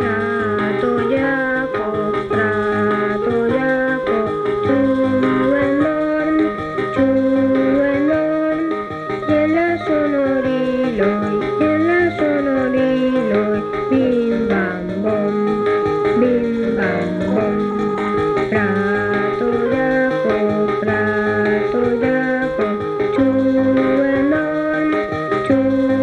Rato ya co, rato ya co, tú enorm, tú enorm, y el asonorilo. Thank you.